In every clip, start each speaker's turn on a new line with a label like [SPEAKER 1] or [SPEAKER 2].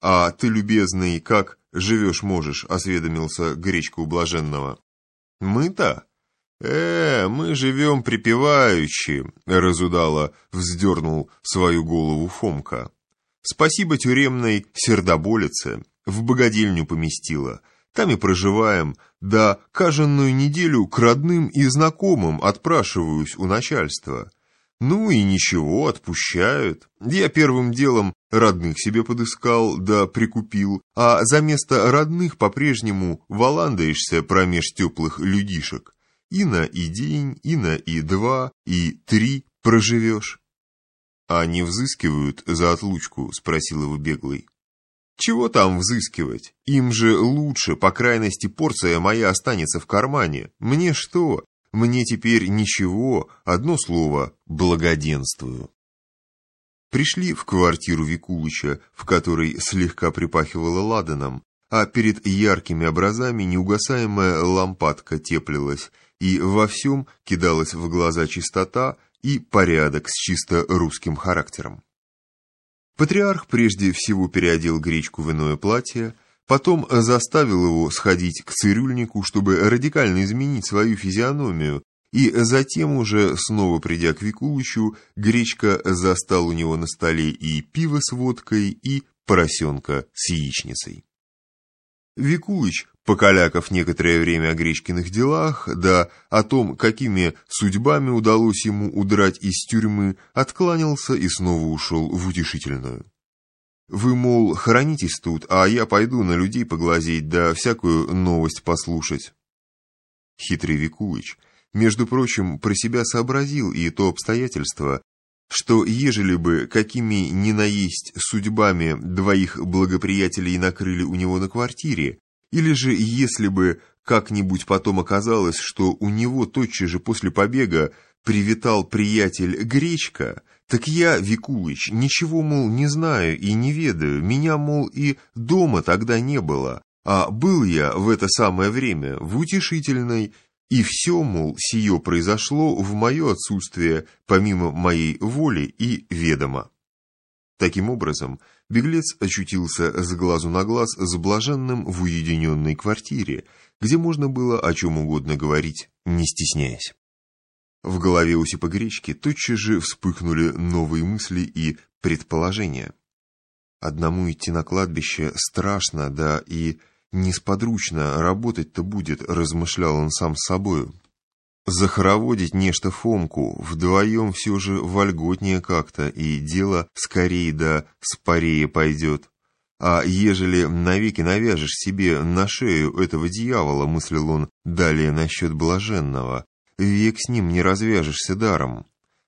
[SPEAKER 1] «А ты, любезный, как живешь можешь?» — осведомился Гречка у блаженного. «Мы-то? Э, мы живем припеваючи», — разудало вздернул свою голову Фомка. «Спасибо тюремной сердоболице, в богадельню поместила. Там и проживаем, да каждую неделю к родным и знакомым отпрашиваюсь у начальства». Ну и ничего, отпущают. Я первым делом родных себе подыскал, да прикупил, а за место родных по-прежнему валандаешься промеж теплых людишек. И на и день, и на и два, и три проживешь. «А не взыскивают за отлучку?» — спросил его беглый. «Чего там взыскивать? Им же лучше, по крайности, порция моя останется в кармане. Мне что? Мне теперь ничего, одно слово «благоденствую». Пришли в квартиру Викулыча, в которой слегка припахивало ладаном, а перед яркими образами неугасаемая лампадка теплилась, и во всем кидалась в глаза чистота и порядок с чисто русским характером. Патриарх прежде всего переодел гречку в иное платье, Потом заставил его сходить к цирюльнику, чтобы радикально изменить свою физиономию, и затем уже, снова придя к Викулычу, Гречка застал у него на столе и пиво с водкой, и поросенка с яичницей. Викулыч, покалякав некоторое время о Гречкиных делах, да о том, какими судьбами удалось ему удрать из тюрьмы, откланялся и снова ушел в утешительную. Вы, мол, хранитесь тут, а я пойду на людей поглазеть, да всякую новость послушать. Хитрый Викулыч, между прочим, про себя сообразил и то обстоятельство, что ежели бы какими ни наесть судьбами двоих благоприятелей накрыли у него на квартире, или же если бы как-нибудь потом оказалось, что у него тотчас же после побега привитал приятель Гречка, так я, Викулыч, ничего, мол, не знаю и не ведаю, меня, мол, и дома тогда не было, а был я в это самое время в утешительной, и все, мол, сие произошло в мое отсутствие, помимо моей воли и ведома. Таким образом, беглец очутился с глазу на глаз с блаженным в уединенной квартире, где можно было о чем угодно говорить, не стесняясь. В голове Осипа Гречки тотчас же вспыхнули новые мысли и предположения. Одному идти на кладбище страшно, да и несподручно работать-то будет, размышлял он сам с собою. Захороводить нечто Фомку вдвоем все же вольготнее как-то, и дело скорее да спорее пойдет. А ежели навеки навяжешь себе на шею этого дьявола, мыслил он далее насчет блаженного, Век с ним не развяжешься даром.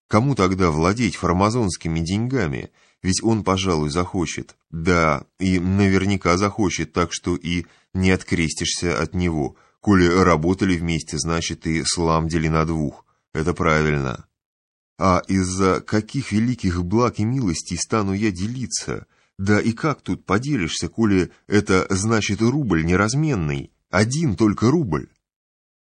[SPEAKER 1] Кому тогда владеть фармазонскими деньгами? Ведь он, пожалуй, захочет. Да, и наверняка захочет, так что и не открестишься от него. Коли работали вместе, значит и сламдили на двух. Это правильно. А из-за каких великих благ и милостей стану я делиться? Да и как тут поделишься, коли это значит рубль неразменный? Один только рубль.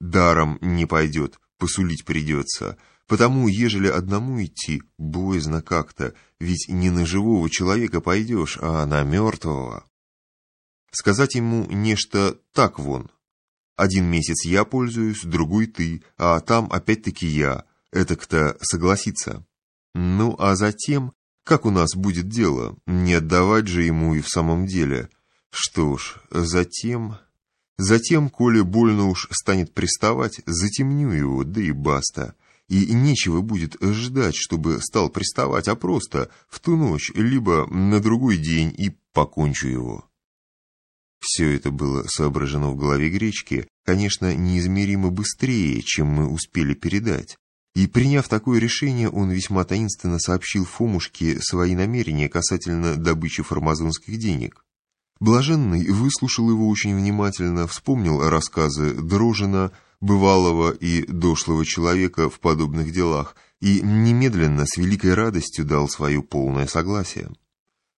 [SPEAKER 1] Даром не пойдет посулить придется, потому, ежели одному идти, боязно как-то, ведь не на живого человека пойдешь, а на мертвого. Сказать ему нечто так вон. Один месяц я пользуюсь, другой ты, а там опять-таки я. Это кто согласится. Ну, а затем, как у нас будет дело, не отдавать же ему и в самом деле. Что ж, затем... Затем, коли больно уж станет приставать, затемню его, да и баста. И нечего будет ждать, чтобы стал приставать, а просто в ту ночь, либо на другой день и покончу его. Все это было соображено в голове Гречки, конечно, неизмеримо быстрее, чем мы успели передать. И приняв такое решение, он весьма таинственно сообщил Фомушке свои намерения касательно добычи фармазонских денег. Блаженный выслушал его очень внимательно, вспомнил рассказы Дрожина, бывалого и дошлого человека в подобных делах, и немедленно с великой радостью дал свое полное согласие.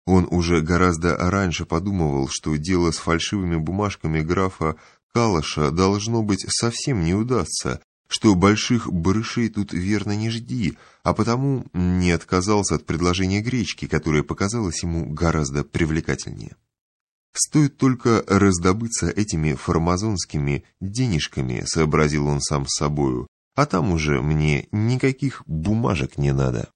[SPEAKER 1] Он уже гораздо раньше подумывал, что дело с фальшивыми бумажками графа Калаша должно быть совсем не удастся, что больших барышей тут верно не жди, а потому не отказался от предложения гречки, которое показалось ему гораздо привлекательнее. Стоит только раздобыться этими формазонскими денежками, сообразил он сам с собою, а там уже мне никаких бумажек не надо.